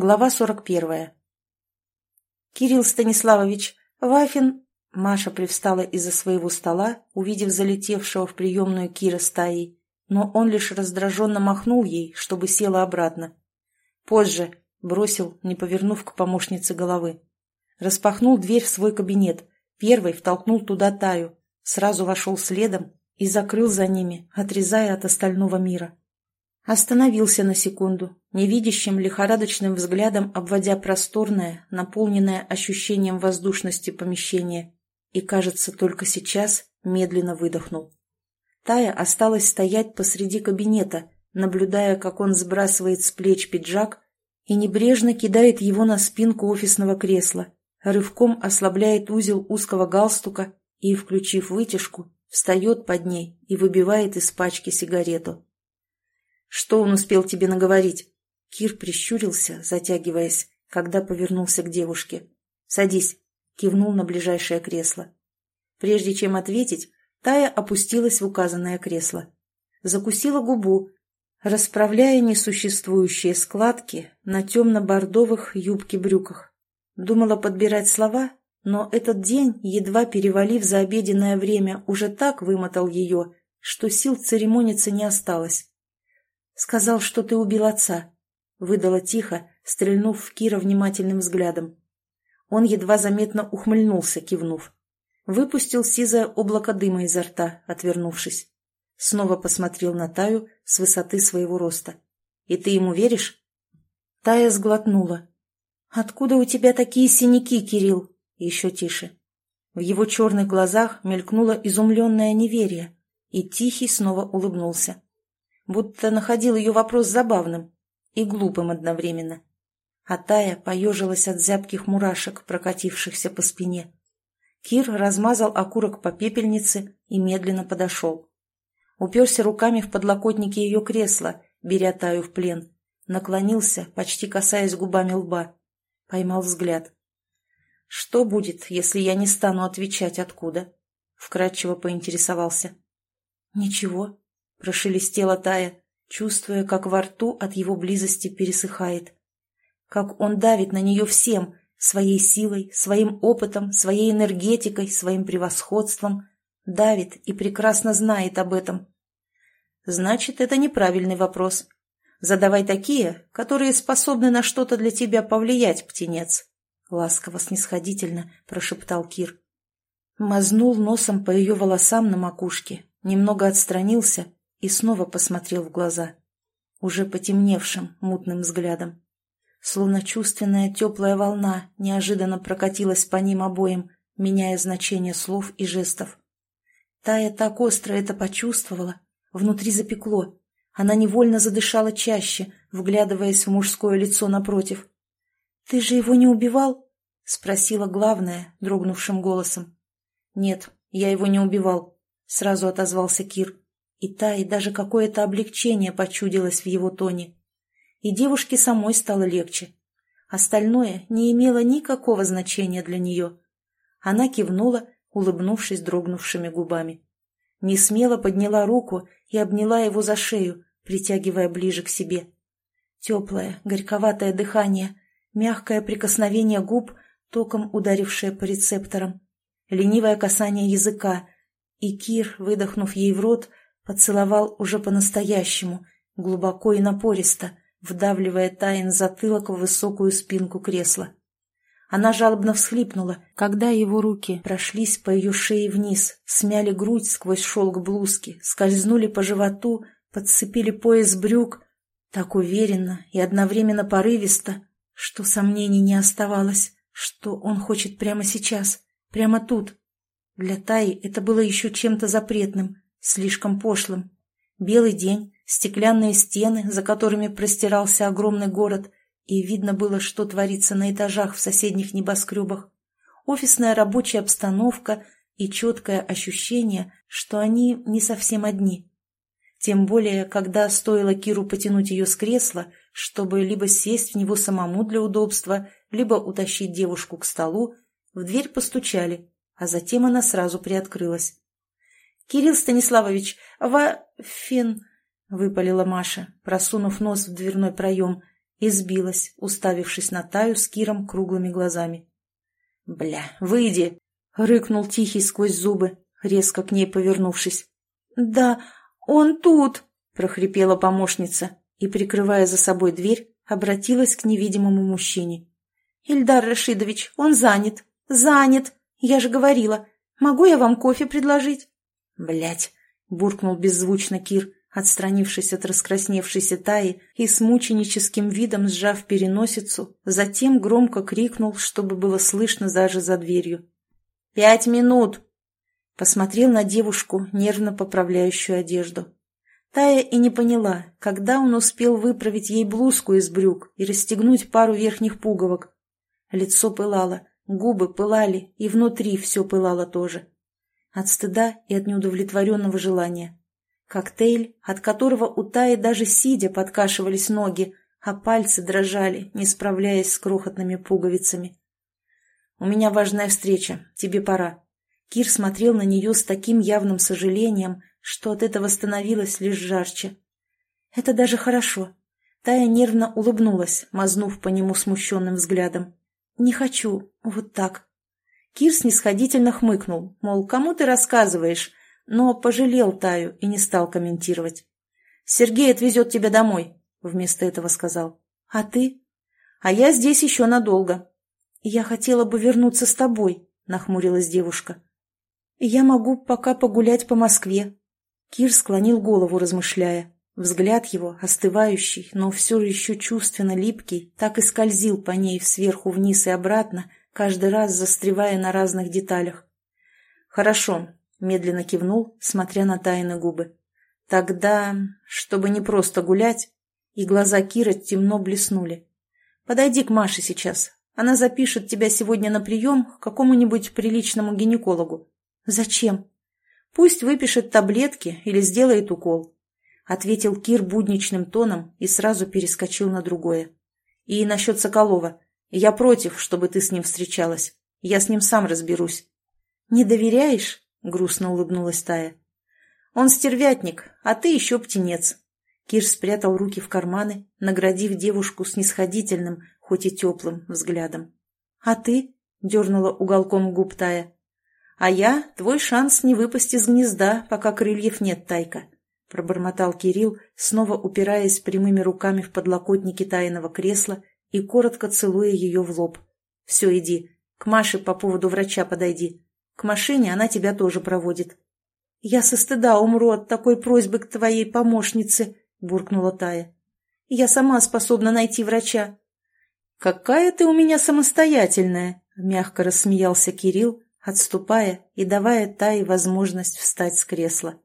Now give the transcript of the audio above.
Глава сорок первая. «Кирилл Станиславович, Вафин...» Маша привстала из-за своего стола, увидев залетевшего в приемную Кира стаей, но он лишь раздраженно махнул ей, чтобы села обратно. «Позже», — бросил, не повернув к помощнице головы. Распахнул дверь в свой кабинет, первый втолкнул туда Таю, сразу вошел следом и закрыл за ними, отрезая от остального мира. Остановился на секунду, невидящим лихорадочным взглядом обводя просторное, наполненное ощущением воздушности помещение, и, кажется, только сейчас медленно выдохнул. Тая осталась стоять посреди кабинета, наблюдая, как он сбрасывает с плеч пиджак и небрежно кидает его на спинку офисного кресла, рывком ослабляет узел узкого галстука и, включив вытяжку, встает под ней и выбивает из пачки сигарету. Что он успел тебе наговорить?» Кир прищурился, затягиваясь, когда повернулся к девушке. «Садись», — кивнул на ближайшее кресло. Прежде чем ответить, Тая опустилась в указанное кресло. Закусила губу, расправляя несуществующие складки на темно-бордовых юбке-брюках. Думала подбирать слова, но этот день, едва перевалив за обеденное время, уже так вымотал ее, что сил церемониться не осталось. «Сказал, что ты убил отца», — выдала тихо, стрельнув в Кира внимательным взглядом. Он едва заметно ухмыльнулся, кивнув. Выпустил сизое облако дыма изо рта, отвернувшись. Снова посмотрел на Таю с высоты своего роста. «И ты ему веришь?» Тая сглотнула. «Откуда у тебя такие синяки, Кирилл?» Еще тише. В его черных глазах мелькнуло изумленное неверие, и Тихий снова улыбнулся будто находил ее вопрос забавным и глупым одновременно. А Тая поежилась от зябких мурашек, прокатившихся по спине. Кир размазал окурок по пепельнице и медленно подошел. Уперся руками в подлокотники ее кресла, беря Таю в плен. Наклонился, почти касаясь губами лба. Поймал взгляд. «Что будет, если я не стану отвечать откуда?» Вкратчиво поинтересовался. «Ничего», Прошелестела Тая, чувствуя, как во рту от его близости пересыхает. Как он давит на нее всем, своей силой, своим опытом, своей энергетикой, своим превосходством. Давит и прекрасно знает об этом. Значит, это неправильный вопрос. Задавай такие, которые способны на что-то для тебя повлиять, птенец. Ласково-снисходительно прошептал Кир. Мазнул носом по ее волосам на макушке, немного отстранился и снова посмотрел в глаза, уже потемневшим мутным взглядом. Словно чувственная теплая волна неожиданно прокатилась по ним обоим, меняя значение слов и жестов. Тая так остро это почувствовала, внутри запекло. Она невольно задышала чаще, вглядываясь в мужское лицо напротив. «Ты же его не убивал?» — спросила главная, дрогнувшим голосом. «Нет, я его не убивал», — сразу отозвался Кир. И та, и даже какое-то облегчение почудилось в его тоне. И девушке самой стало легче. Остальное не имело никакого значения для нее. Она кивнула, улыбнувшись дрогнувшими губами. Не смело подняла руку и обняла его за шею, притягивая ближе к себе. Теплое, горьковатое дыхание, мягкое прикосновение губ, током ударившее по рецепторам, ленивое касание языка, и Кир, выдохнув ей в рот, Поцеловал уже по-настоящему, глубоко и напористо, вдавливая Тайн затылок в высокую спинку кресла. Она жалобно всхлипнула, когда его руки прошлись по ее шее вниз, смяли грудь сквозь шелк блузки, скользнули по животу, подцепили пояс брюк, так уверенно и одновременно порывисто, что сомнений не оставалось, что он хочет прямо сейчас, прямо тут. Для Таи это было еще чем-то запретным, слишком пошлым. Белый день, стеклянные стены, за которыми простирался огромный город, и видно было, что творится на этажах в соседних небоскребах. Офисная рабочая обстановка и четкое ощущение, что они не совсем одни. Тем более, когда стоило Киру потянуть ее с кресла, чтобы либо сесть в него самому для удобства, либо утащить девушку к столу, в дверь постучали, а затем она сразу приоткрылась. «Кирилл Станиславович, Ва... Фен...» — выпалила Маша, просунув нос в дверной проем и сбилась, уставившись на Таю с Киром круглыми глазами. «Бля, выйди!» — рыкнул Тихий сквозь зубы, резко к ней повернувшись. «Да, он тут!» — прохрипела помощница и, прикрывая за собой дверь, обратилась к невидимому мужчине. «Ильдар Рашидович, он занят! Занят! Я же говорила! Могу я вам кофе предложить?» Блять! буркнул беззвучно Кир, отстранившись от раскрасневшейся Таи и с мученическим видом сжав переносицу, затем громко крикнул, чтобы было слышно даже за дверью. «Пять минут!» Посмотрел на девушку, нервно поправляющую одежду. Тая и не поняла, когда он успел выправить ей блузку из брюк и расстегнуть пару верхних пуговок. Лицо пылало, губы пылали, и внутри все пылало тоже. От стыда и от неудовлетворенного желания. Коктейль, от которого у Таи даже сидя подкашивались ноги, а пальцы дрожали, не справляясь с крохотными пуговицами. «У меня важная встреча, тебе пора». Кир смотрел на нее с таким явным сожалением, что от этого становилось лишь жарче. «Это даже хорошо». Тая нервно улыбнулась, мазнув по нему смущенным взглядом. «Не хочу. Вот так». Кир снисходительно хмыкнул, мол, кому ты рассказываешь, но пожалел Таю и не стал комментировать. «Сергей отвезет тебя домой», — вместо этого сказал. «А ты?» «А я здесь еще надолго». «Я хотела бы вернуться с тобой», — нахмурилась девушка. «Я могу пока погулять по Москве». Кир склонил голову, размышляя. Взгляд его, остывающий, но все еще чувственно липкий, так и скользил по ней сверху вниз и обратно, каждый раз застревая на разных деталях. «Хорошо», — медленно кивнул, смотря на тайны губы. «Тогда, чтобы не просто гулять...» И глаза Кира темно блеснули. «Подойди к Маше сейчас. Она запишет тебя сегодня на прием к какому-нибудь приличному гинекологу». «Зачем?» «Пусть выпишет таблетки или сделает укол», — ответил Кир будничным тоном и сразу перескочил на другое. «И насчет Соколова. Я против, чтобы ты с ним встречалась. Я с ним сам разберусь. Не доверяешь? Грустно улыбнулась Тая. Он стервятник, а ты еще птенец. Кир спрятал руки в карманы, наградив девушку снисходительным, хоть и теплым, взглядом. «А ты?» — дернула уголком губ Тая. «А я — твой шанс не выпасть из гнезда, пока крыльев нет, Тайка», — пробормотал Кирилл, снова упираясь прямыми руками в подлокотники тайного кресла и коротко целуя ее в лоб. «Все, иди. К Маше по поводу врача подойди. К машине она тебя тоже проводит». «Я со стыда умру от такой просьбы к твоей помощнице», — буркнула Тая. «Я сама способна найти врача». «Какая ты у меня самостоятельная!» — мягко рассмеялся Кирилл, отступая и давая Тае возможность встать с кресла.